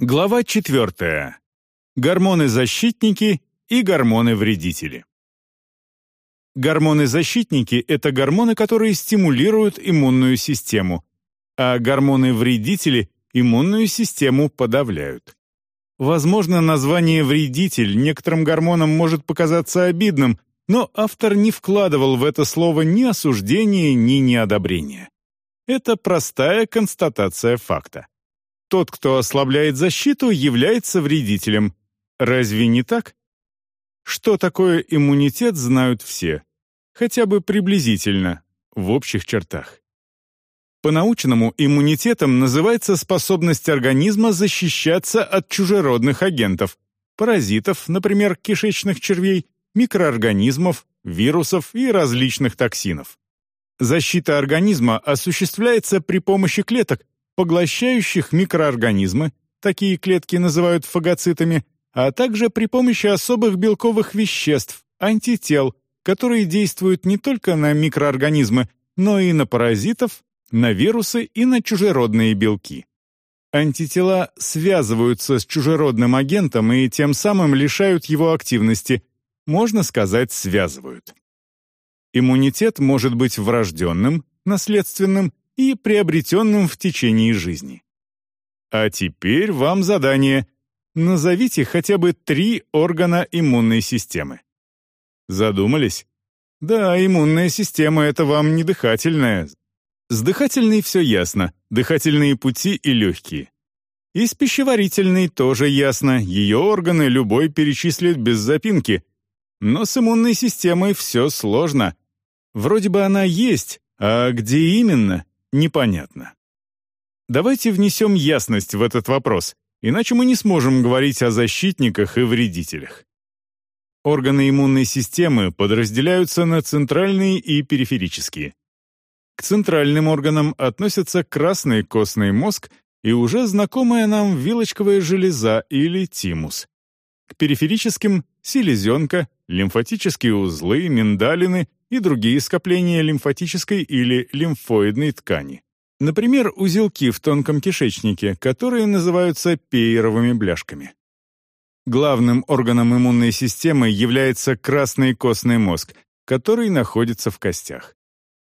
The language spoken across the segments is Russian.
Глава 4. Гормоны-защитники и гормоны-вредители. Гормоны-защитники — это гормоны, которые стимулируют иммунную систему, а гормоны-вредители иммунную систему подавляют. Возможно, название «вредитель» некоторым гормонам может показаться обидным, но автор не вкладывал в это слово ни осуждения, ни неодобрения. Это простая констатация факта. Тот, кто ослабляет защиту, является вредителем. Разве не так? Что такое иммунитет, знают все. Хотя бы приблизительно, в общих чертах. По-научному иммунитетом называется способность организма защищаться от чужеродных агентов, паразитов, например, кишечных червей, микроорганизмов, вирусов и различных токсинов. Защита организма осуществляется при помощи клеток, поглощающих микроорганизмы, такие клетки называют фагоцитами, а также при помощи особых белковых веществ, антител, которые действуют не только на микроорганизмы, но и на паразитов, на вирусы и на чужеродные белки. Антитела связываются с чужеродным агентом и тем самым лишают его активности, можно сказать, связывают. Иммунитет может быть врожденным, наследственным и приобретенным в течение жизни. А теперь вам задание. Назовите хотя бы три органа иммунной системы. Задумались? Да, иммунная система — это вам не дыхательная. С дыхательной все ясно, дыхательные пути и легкие. И с пищеварительной тоже ясно, ее органы любой перечислит без запинки. Но с иммунной системой все сложно. Вроде бы она есть, а где именно, непонятно. Давайте внесем ясность в этот вопрос, иначе мы не сможем говорить о защитниках и вредителях. Органы иммунной системы подразделяются на центральные и периферические. К центральным органам относятся красный костный мозг и уже знакомая нам вилочковая железа или тимус. К периферическим — селезенка, лимфатические узлы, миндалины и другие скопления лимфатической или лимфоидной ткани. Например, узелки в тонком кишечнике, которые называются пейеровыми бляшками. Главным органом иммунной системы является красный костный мозг, который находится в костях.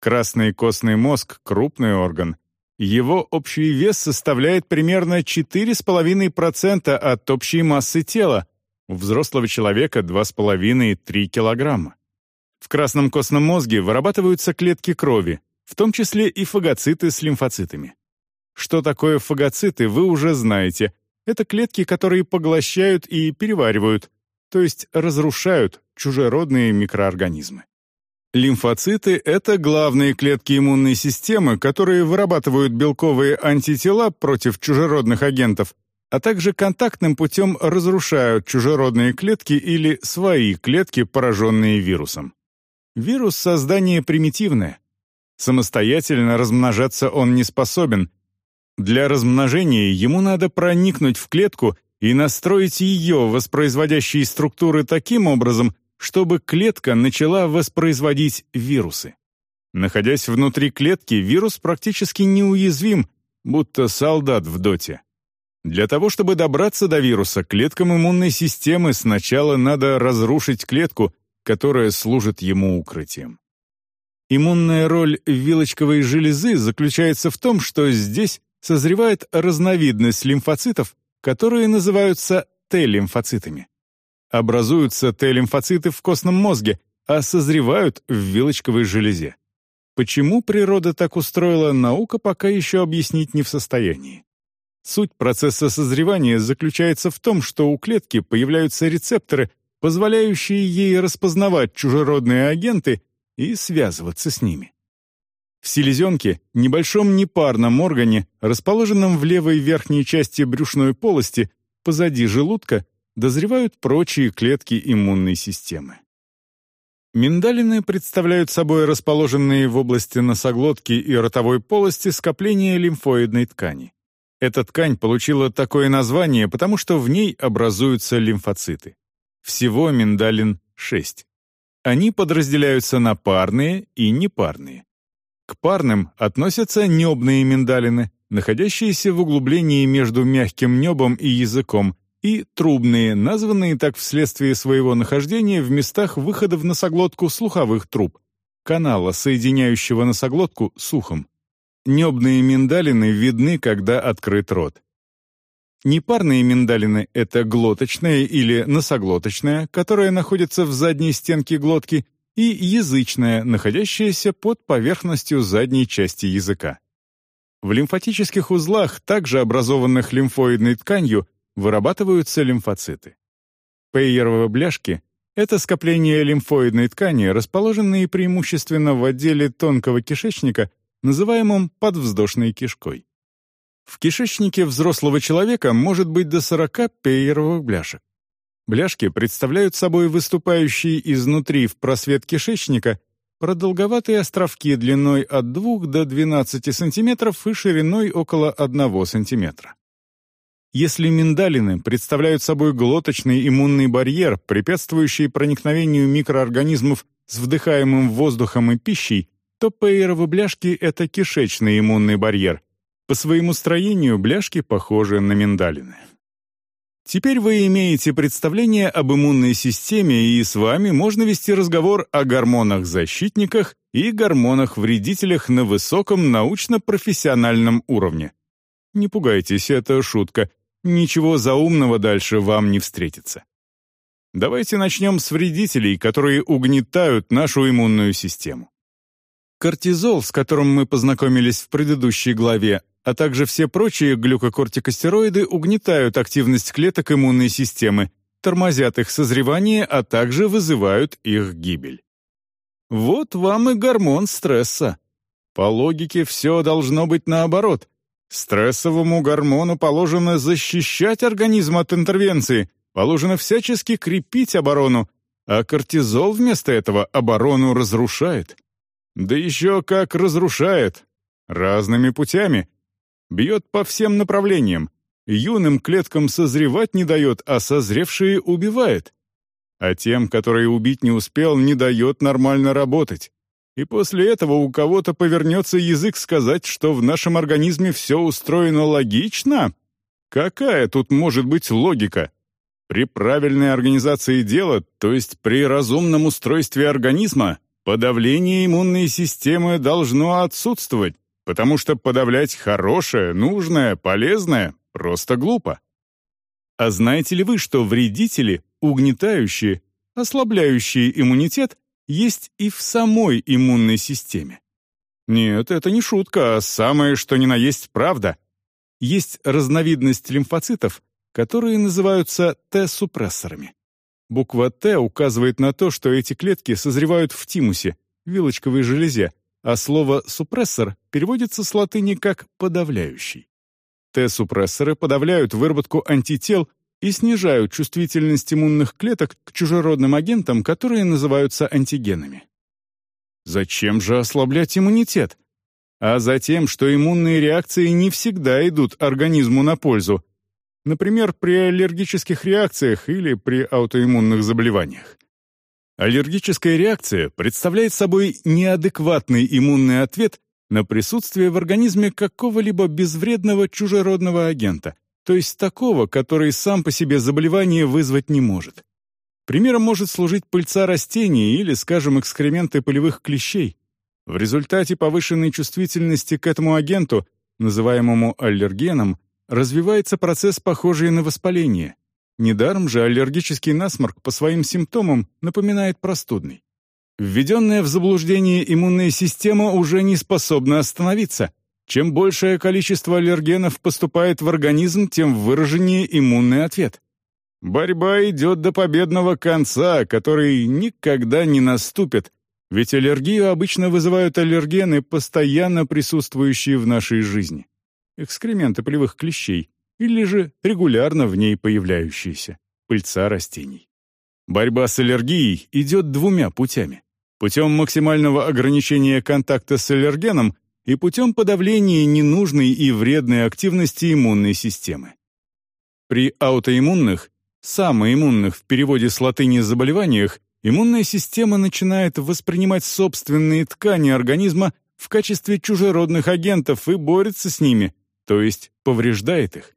Красный костный мозг — крупный орган. Его общий вес составляет примерно 4,5% от общей массы тела, у взрослого человека 2,5-3 килограмма. В красном костном мозге вырабатываются клетки крови, в том числе и фагоциты с лимфоцитами. Что такое фагоциты, вы уже знаете. Это клетки, которые поглощают и переваривают, то есть разрушают чужеродные микроорганизмы. Лимфоциты — это главные клетки иммунной системы, которые вырабатывают белковые антитела против чужеродных агентов, а также контактным путем разрушают чужеродные клетки или свои клетки, пораженные вирусом. Вирус создание примитивное. Самостоятельно размножаться он не способен. Для размножения ему надо проникнуть в клетку и настроить ее воспроизводящие структуры таким образом, чтобы клетка начала воспроизводить вирусы. Находясь внутри клетки, вирус практически неуязвим, будто солдат в доте. Для того, чтобы добраться до вируса, клеткам иммунной системы сначала надо разрушить клетку, которая служит ему укрытием. Иммунная роль вилочковой железы заключается в том, что здесь созревает разновидность лимфоцитов, которые называются Т-лимфоцитами. Образуются Т-лимфоциты в костном мозге, а созревают в вилочковой железе. Почему природа так устроила, наука пока еще объяснить не в состоянии. Суть процесса созревания заключается в том, что у клетки появляются рецепторы, позволяющие ей распознавать чужеродные агенты и связываться с ними. В селезенке, небольшом непарном органе, расположенном в левой верхней части брюшной полости, позади желудка, дозревают прочие клетки иммунной системы. Миндалины представляют собой расположенные в области носоглотки и ротовой полости скопления лимфоидной ткани. Эта ткань получила такое название, потому что в ней образуются лимфоциты. Всего миндалин 6. Они подразделяются на парные и непарные. К парным относятся небные миндалины, находящиеся в углублении между мягким небом и языком, и трубные, названные так вследствие своего нахождения в местах выхода в носоглотку слуховых труб, канала, соединяющего носоглотку с ухом. Небные миндалины видны, когда открыт рот. Непарные миндалины — это глоточная или носоглоточная, которая находится в задней стенке глотки, и язычная, находящаяся под поверхностью задней части языка. В лимфатических узлах, также образованных лимфоидной тканью, вырабатываются лимфоциты. Пейеровые бляшки — это скопления лимфоидной ткани, расположенные преимущественно в отделе тонкого кишечника, называемом подвздошной кишкой. В кишечнике взрослого человека может быть до 40 пейеровых бляшек. Бляшки представляют собой выступающие изнутри в просвет кишечника продолговатые островки длиной от 2 до 12 см и шириной около 1 см. Если миндалины представляют собой глоточный иммунный барьер, препятствующий проникновению микроорганизмов с вдыхаемым воздухом и пищей, то пейеровы бляшки — это кишечный иммунный барьер. По своему строению бляшки похожи на миндалины. Теперь вы имеете представление об иммунной системе, и с вами можно вести разговор о гормонах-защитниках и гормонах-вредителях на высоком научно-профессиональном уровне. Не пугайтесь, это шутка. Ничего заумного дальше вам не встретится. Давайте начнем с вредителей, которые угнетают нашу иммунную систему. Кортизол, с которым мы познакомились в предыдущей главе, а также все прочие глюкокортикостероиды угнетают активность клеток иммунной системы, тормозят их созревание, а также вызывают их гибель. Вот вам и гормон стресса. По логике все должно быть наоборот. Стрессовому гормону положено защищать организм от интервенции, положено всячески крепить оборону, а кортизол вместо этого оборону разрушает. Да еще как разрушает. Разными путями. Бьет по всем направлениям. Юным клеткам созревать не дает, а созревшие убивает. А тем, которые убить не успел, не дает нормально работать. И после этого у кого-то повернется язык сказать, что в нашем организме все устроено логично? Какая тут может быть логика? При правильной организации дела, то есть при разумном устройстве организма, Подавление иммунной системы должно отсутствовать, потому что подавлять хорошее, нужное, полезное просто глупо. А знаете ли вы, что вредители, угнетающие, ослабляющие иммунитет, есть и в самой иммунной системе? Нет, это не шутка, а самое что ни на есть правда. Есть разновидность лимфоцитов, которые называются Т-супрессорами. Буква «Т» указывает на то, что эти клетки созревают в тимусе, вилочковой железе, а слово «супрессор» переводится с латыни как «подавляющий». Т-супрессоры подавляют выработку антител и снижают чувствительность иммунных клеток к чужеродным агентам, которые называются антигенами. Зачем же ослаблять иммунитет? А за тем, что иммунные реакции не всегда идут организму на пользу, например, при аллергических реакциях или при аутоиммунных заболеваниях. Аллергическая реакция представляет собой неадекватный иммунный ответ на присутствие в организме какого-либо безвредного чужеродного агента, то есть такого, который сам по себе заболевание вызвать не может. Примером может служить пыльца растений или, скажем, экскременты полевых клещей. В результате повышенной чувствительности к этому агенту, называемому аллергеном, развивается процесс, похожий на воспаление. Недаром же аллергический насморк по своим симптомам напоминает простудный. Введенная в заблуждение иммунная система уже не способна остановиться. Чем большее количество аллергенов поступает в организм, тем выраженнее иммунный ответ. Борьба идет до победного конца, который никогда не наступит, ведь аллергию обычно вызывают аллергены, постоянно присутствующие в нашей жизни экскременты полевых клещей, или же регулярно в ней появляющиеся, пыльца растений. Борьба с аллергией идет двумя путями. Путем максимального ограничения контакта с аллергеном и путем подавления ненужной и вредной активности иммунной системы. При аутоиммунных, самоиммунных в переводе с латыни заболеваниях, иммунная система начинает воспринимать собственные ткани организма в качестве чужеродных агентов и борется с ними, то есть повреждает их.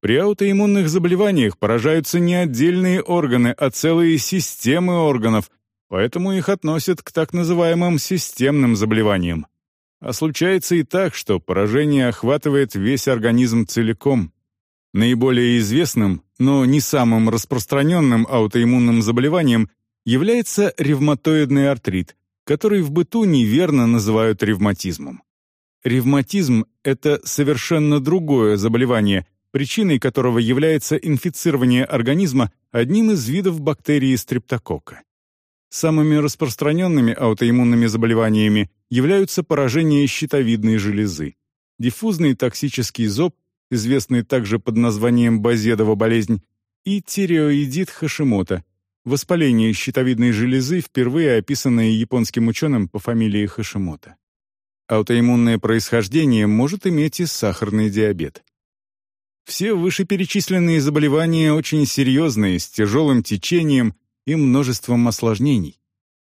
При аутоиммунных заболеваниях поражаются не отдельные органы, а целые системы органов, поэтому их относят к так называемым системным заболеваниям. А случается и так, что поражение охватывает весь организм целиком. Наиболее известным, но не самым распространенным аутоиммунным заболеванием является ревматоидный артрит, который в быту неверно называют ревматизмом. Ревматизм — это совершенно другое заболевание, причиной которого является инфицирование организма одним из видов бактерии стрептококка. Самыми распространенными аутоиммунными заболеваниями являются поражение щитовидной железы, диффузный токсический зоб, известный также под названием Базедова болезнь, и тиреоидит Хашимота, воспаление щитовидной железы, впервые описанное японским ученым по фамилии Хашимота. Аутоиммунное происхождение может иметь и сахарный диабет. Все вышеперечисленные заболевания очень серьезные, с тяжелым течением и множеством осложнений.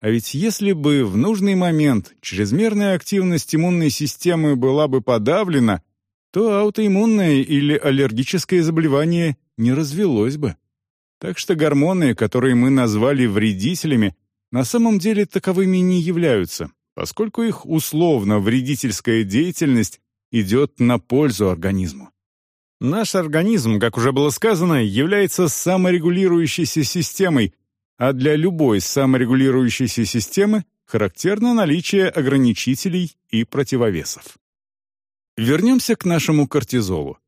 А ведь если бы в нужный момент чрезмерная активность иммунной системы была бы подавлена, то аутоиммунное или аллергическое заболевание не развелось бы. Так что гормоны, которые мы назвали вредителями, на самом деле таковыми не являются, поскольку их условно-вредительская деятельность идет на пользу организму. Наш организм, как уже было сказано, является саморегулирующейся системой, а для любой саморегулирующейся системы характерно наличие ограничителей и противовесов. Вернемся к нашему кортизолу.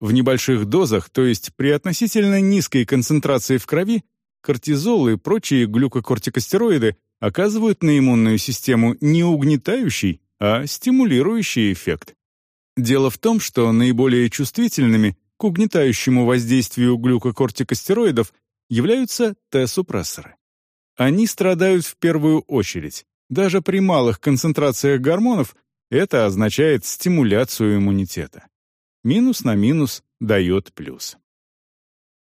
В небольших дозах, то есть при относительно низкой концентрации в крови, кортизол и прочие глюкокортикостероиды оказывают на иммунную систему не угнетающий, а стимулирующий эффект. Дело в том, что наиболее чувствительными к угнетающему воздействию глюкокортикостероидов являются Т-супрессоры. Они страдают в первую очередь. Даже при малых концентрациях гормонов это означает стимуляцию иммунитета. Минус на минус дает плюс.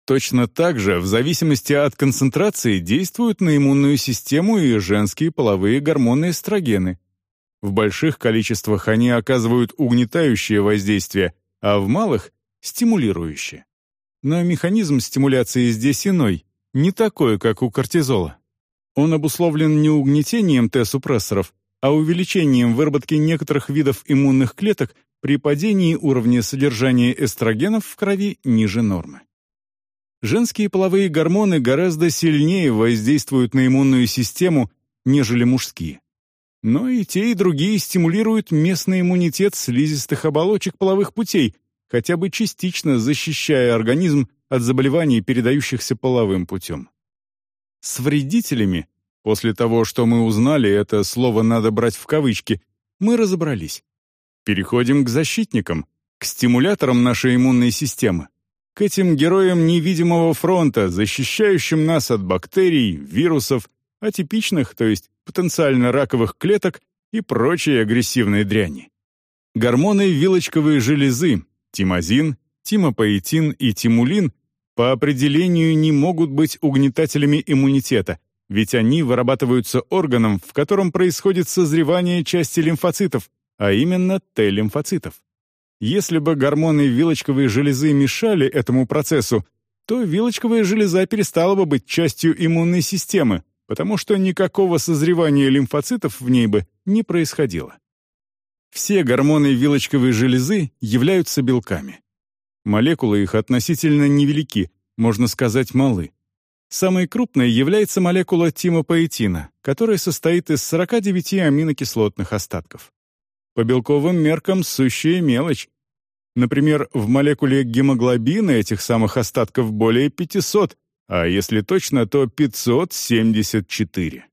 Точно так же, в зависимости от концентрации, действуют на иммунную систему и женские половые гормоны эстрогены. В больших количествах они оказывают угнетающее воздействие, а в малых — стимулирующее. Но механизм стимуляции здесь иной, не такой, как у кортизола. Он обусловлен не угнетением Т-супрессоров, а увеличением выработки некоторых видов иммунных клеток при падении уровня содержания эстрогенов в крови ниже нормы. Женские половые гормоны гораздо сильнее воздействуют на иммунную систему, нежели мужские. Но и те, и другие стимулируют местный иммунитет слизистых оболочек половых путей, хотя бы частично защищая организм от заболеваний, передающихся половым путем. С вредителями, после того, что мы узнали, это слово надо брать в кавычки, мы разобрались. Переходим к защитникам, к стимуляторам нашей иммунной системы, к этим героям невидимого фронта, защищающим нас от бактерий, вирусов, атипичных, то есть потенциально раковых клеток и прочей агрессивной дряни. Гормоны вилочковой железы, тимозин, тимопоэтин и тимулин по определению не могут быть угнетателями иммунитета, ведь они вырабатываются органом, в котором происходит созревание части лимфоцитов, а именно Т-лимфоцитов. Если бы гормоны вилочковой железы мешали этому процессу, то вилочковая железа перестала бы быть частью иммунной системы, потому что никакого созревания лимфоцитов в ней бы не происходило. Все гормоны вилочковой железы являются белками. Молекулы их относительно невелики, можно сказать, малы. Самой крупной является молекула тимопоэтина, которая состоит из 49 аминокислотных остатков. По белковым меркам сущая мелочь. Например, в молекуле гемоглобина этих самых остатков более 500, а если точно, то 574.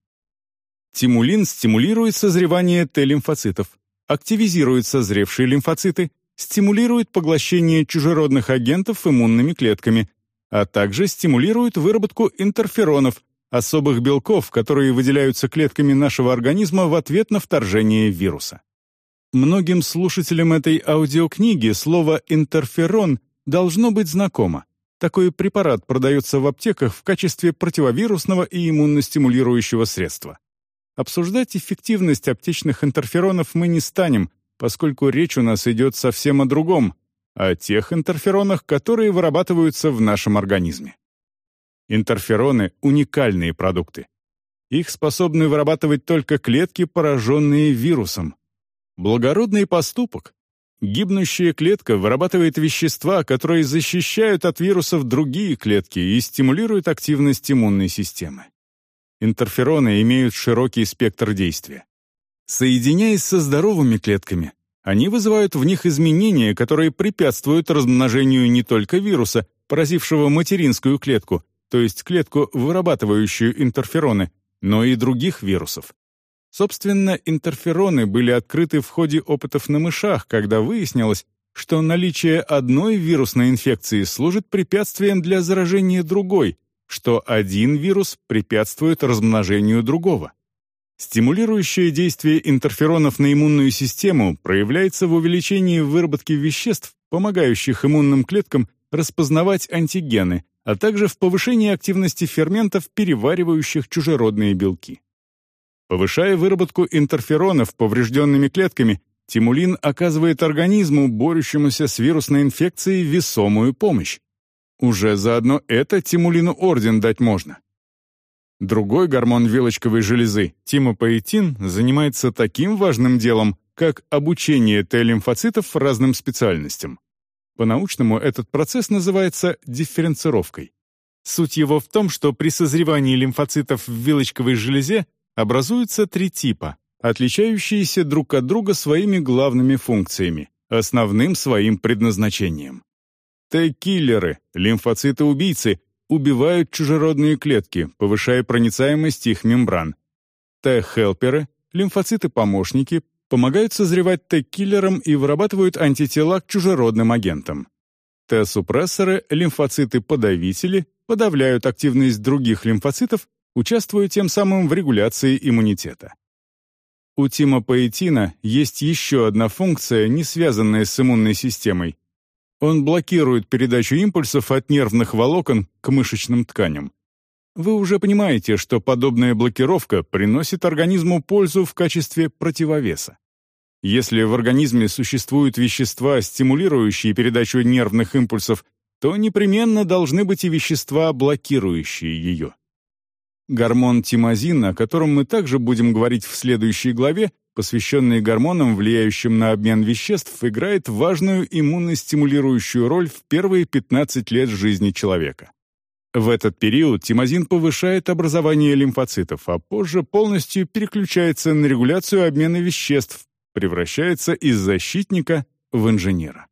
Тимулин стимулирует созревание Т-лимфоцитов, активизирует созревшие лимфоциты, стимулирует поглощение чужеродных агентов иммунными клетками, а также стимулирует выработку интерферонов, особых белков, которые выделяются клетками нашего организма в ответ на вторжение вируса. Многим слушателям этой аудиокниги слово «интерферон» должно быть знакомо. Такой препарат продается в аптеках в качестве противовирусного и иммуностимулирующего средства. Обсуждать эффективность аптечных интерферонов мы не станем, поскольку речь у нас идет совсем о другом, о тех интерферонах, которые вырабатываются в нашем организме. Интерфероны — уникальные продукты. Их способны вырабатывать только клетки, пораженные вирусом. Благородный поступок. Гибнущая клетка вырабатывает вещества, которые защищают от вирусов другие клетки и стимулируют активность иммунной системы. Интерфероны имеют широкий спектр действия. Соединяясь со здоровыми клетками, они вызывают в них изменения, которые препятствуют размножению не только вируса, поразившего материнскую клетку, то есть клетку, вырабатывающую интерфероны, но и других вирусов. Собственно, интерфероны были открыты в ходе опытов на мышах, когда выяснилось, что наличие одной вирусной инфекции служит препятствием для заражения другой, что один вирус препятствует размножению другого. Стимулирующее действие интерферонов на иммунную систему проявляется в увеличении выработки веществ, помогающих иммунным клеткам распознавать антигены, а также в повышении активности ферментов, переваривающих чужеродные белки. Повышая выработку интерферонов поврежденными клетками, тимулин оказывает организму, борющемуся с вирусной инфекцией, весомую помощь. Уже заодно это тимулину орден дать можно. Другой гормон вилочковой железы, тимопоэтин, занимается таким важным делом, как обучение Т-лимфоцитов разным специальностям. По-научному этот процесс называется дифференцировкой. Суть его в том, что при созревании лимфоцитов в вилочковой железе образуются три типа, отличающиеся друг от друга своими главными функциями, основным своим предназначением. Т-киллеры, лимфоциты-убийцы, убивают чужеродные клетки, повышая проницаемость их мембран. Т-хелперы, лимфоциты-помощники, помогают созревать Т-киллерам и вырабатывают антитела к чужеродным агентам. Т-супрессоры, лимфоциты-подавители, подавляют активность других лимфоцитов, участвуя тем самым в регуляции иммунитета. У тимопоэтина есть еще одна функция, не связанная с иммунной системой он блокирует передачу импульсов от нервных волокон к мышечным тканям. Вы уже понимаете, что подобная блокировка приносит организму пользу в качестве противовеса. Если в организме существуют вещества, стимулирующие передачу нервных импульсов, то непременно должны быть и вещества, блокирующие ее. Гормон тимозин, о котором мы также будем говорить в следующей главе, посвященный гормонам, влияющим на обмен веществ, играет важную иммуностимулирующую роль в первые 15 лет жизни человека. В этот период тимозин повышает образование лимфоцитов, а позже полностью переключается на регуляцию обмена веществ, превращается из защитника в инженера.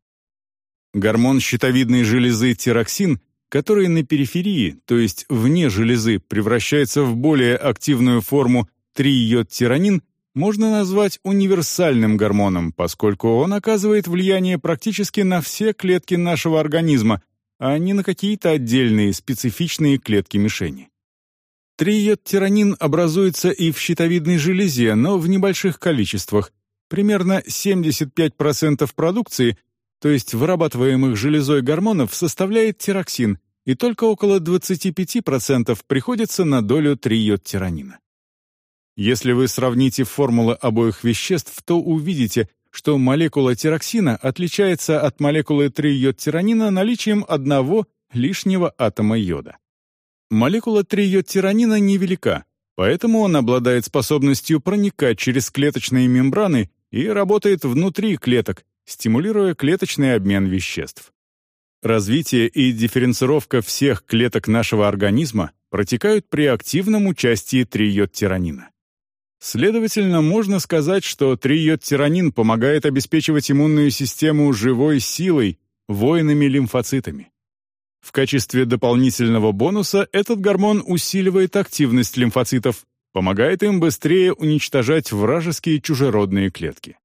Гормон щитовидной железы тироксин, который на периферии, то есть вне железы, превращается в более активную форму 3-йод-тиранин, можно назвать универсальным гормоном, поскольку он оказывает влияние практически на все клетки нашего организма, а не на какие-то отдельные специфичные клетки-мишени. Триодтиранин образуется и в щитовидной железе, но в небольших количествах. Примерно 75% продукции, то есть вырабатываемых железой гормонов, составляет тироксин, и только около 25% приходится на долю триодтиранина. Если вы сравните формулы обоих веществ, то увидите, что молекула тироксина отличается от молекулы триодтиранина наличием одного лишнего атома йода. Молекула триодтиранина невелика, поэтому он обладает способностью проникать через клеточные мембраны и работает внутри клеток, стимулируя клеточный обмен веществ. Развитие и дифференцировка всех клеток нашего организма протекают при активном участии триодтиранина. Следовательно, можно сказать, что триодтиранин помогает обеспечивать иммунную систему живой силой, воинами лимфоцитами. В качестве дополнительного бонуса этот гормон усиливает активность лимфоцитов, помогает им быстрее уничтожать вражеские чужеродные клетки.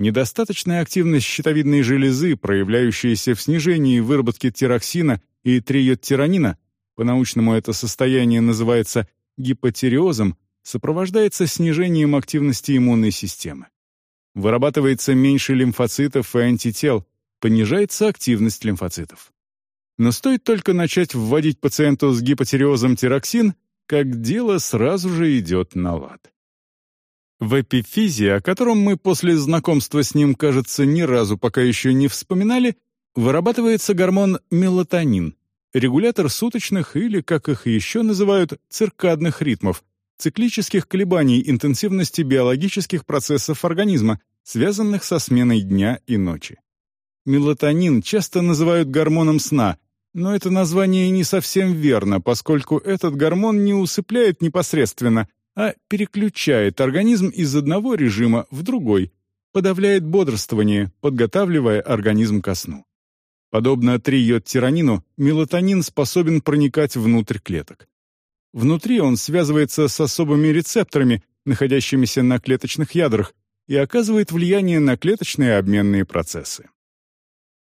Недостаточная активность щитовидной железы, проявляющаяся в снижении выработки тироксина и триодтиранина, по-научному это состояние называется гипотериозом, сопровождается снижением активности иммунной системы. Вырабатывается меньше лимфоцитов и антител, понижается активность лимфоцитов. Но стоит только начать вводить пациенту с гипотериозом тироксин, как дело сразу же идет на лад. В эпифизе, о котором мы после знакомства с ним, кажется, ни разу пока еще не вспоминали, вырабатывается гормон мелатонин, регулятор суточных или, как их еще называют, циркадных ритмов, циклических колебаний интенсивности биологических процессов организма, связанных со сменой дня и ночи. Мелатонин часто называют гормоном сна, но это название не совсем верно, поскольку этот гормон не усыпляет непосредственно, а переключает организм из одного режима в другой, подавляет бодрствование, подготавливая организм ко сну. Подобно триодтиранину, мелатонин способен проникать внутрь клеток. Внутри он связывается с особыми рецепторами, находящимися на клеточных ядрах, и оказывает влияние на клеточные обменные процессы.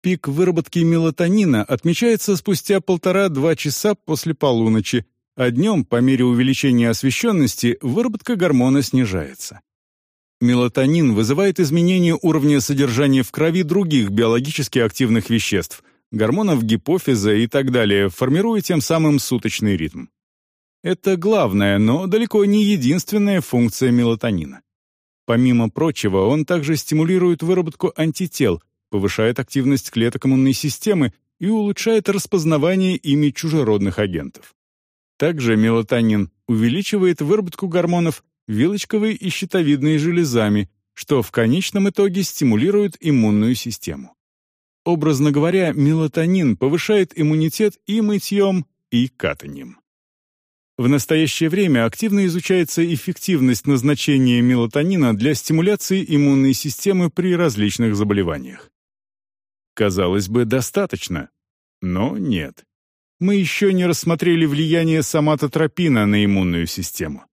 Пик выработки мелатонина отмечается спустя полтора-два часа после полуночи, а днем, по мере увеличения освещенности, выработка гормона снижается. Мелатонин вызывает изменение уровня содержания в крови других биологически активных веществ, гормонов гипофиза и так далее, формируя тем самым суточный ритм. Это главная, но далеко не единственная функция мелатонина. Помимо прочего, он также стимулирует выработку антител, повышает активность клеток иммунной системы и улучшает распознавание ими чужеродных агентов. Также мелатонин увеличивает выработку гормонов вилочковой и щитовидной железами, что в конечном итоге стимулирует иммунную систему. Образно говоря, мелатонин повышает иммунитет и мытьем, и катанием. В настоящее время активно изучается эффективность назначения мелатонина для стимуляции иммунной системы при различных заболеваниях. Казалось бы, достаточно. Но нет. Мы еще не рассмотрели влияние соматотропина на иммунную систему.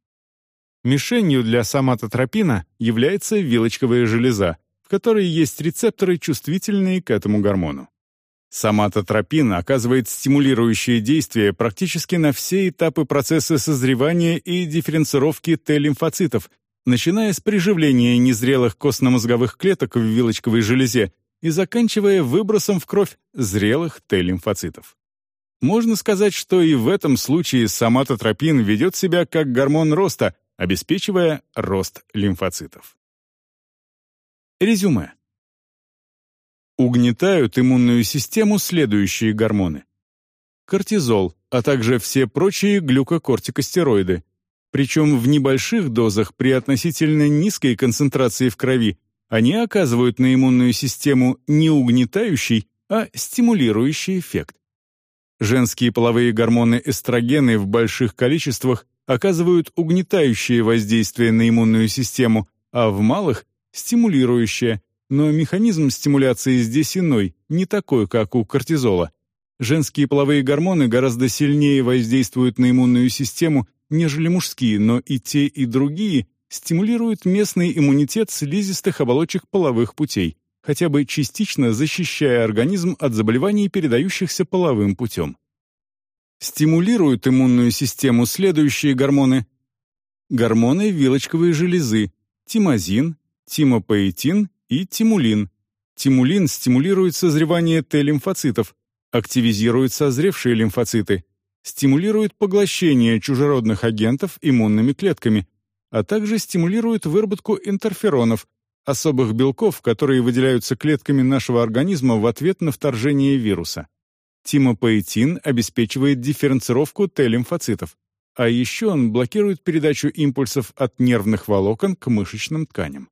Мишенью для соматотропина является вилочковая железа, в которой есть рецепторы, чувствительные к этому гормону. Соматотропин оказывает стимулирующее действие практически на все этапы процесса созревания и дифференцировки Т-лимфоцитов, начиная с приживления незрелых костно-мозговых клеток в вилочковой железе и заканчивая выбросом в кровь зрелых Т-лимфоцитов. Можно сказать, что и в этом случае соматотропин ведет себя как гормон роста, обеспечивая рост лимфоцитов. Резюме. Угнетают иммунную систему следующие гормоны. Кортизол, а также все прочие глюкокортикостероиды, причем в небольших дозах при относительно низкой концентрации в крови они оказывают на иммунную систему не угнетающий, а стимулирующий эффект. Женские половые гормоны эстрогены в больших количествах оказывают угнетающее воздействие на иммунную систему, а в малых – стимулирующее, но механизм стимуляции здесь иной, не такой, как у кортизола. Женские половые гормоны гораздо сильнее воздействуют на иммунную систему, нежели мужские, но и те, и другие стимулирует местный иммунитет слизистых оболочек половых путей, хотя бы частично защищая организм от заболеваний, передающихся половым путем. Стимулируют иммунную систему следующие гормоны. Гормоны вилочковой железы, тимозин, тимопоэтин и тимулин. Тимулин стимулирует созревание Т-лимфоцитов, активизирует созревшие лимфоциты, стимулирует поглощение чужеродных агентов иммунными клетками – а также стимулирует выработку интерферонов, особых белков, которые выделяются клетками нашего организма в ответ на вторжение вируса. Тимопоэтин обеспечивает дифференцировку Т-лимфоцитов, а еще он блокирует передачу импульсов от нервных волокон к мышечным тканям.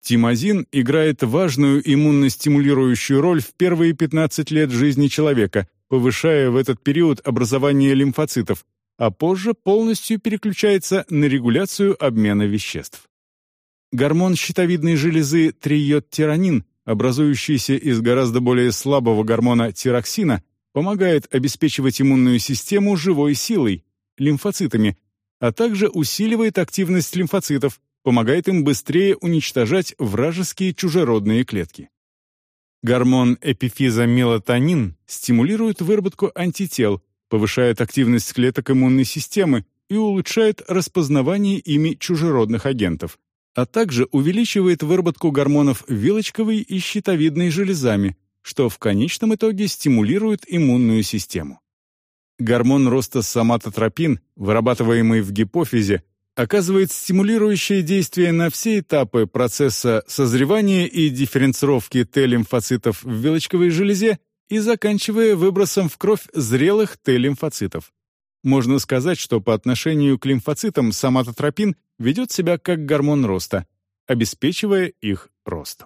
Тимозин играет важную иммуностимулирующую роль в первые 15 лет жизни человека, повышая в этот период образование лимфоцитов, а позже полностью переключается на регуляцию обмена веществ. Гормон щитовидной железы триодтиранин, образующийся из гораздо более слабого гормона тироксина, помогает обеспечивать иммунную систему живой силой, лимфоцитами, а также усиливает активность лимфоцитов, помогает им быстрее уничтожать вражеские чужеродные клетки. Гормон эпифиза мелатонин стимулирует выработку антител, повышает активность клеток иммунной системы и улучшает распознавание ими чужеродных агентов, а также увеличивает выработку гормонов вилочковой и щитовидной железами, что в конечном итоге стимулирует иммунную систему. Гормон роста соматотропин, вырабатываемый в гипофизе, оказывает стимулирующее действие на все этапы процесса созревания и дифференцировки Т-лимфоцитов в вилочковой железе и заканчивая выбросом в кровь зрелых Т-лимфоцитов. Можно сказать, что по отношению к лимфоцитам соматотропин ведет себя как гормон роста, обеспечивая их рост.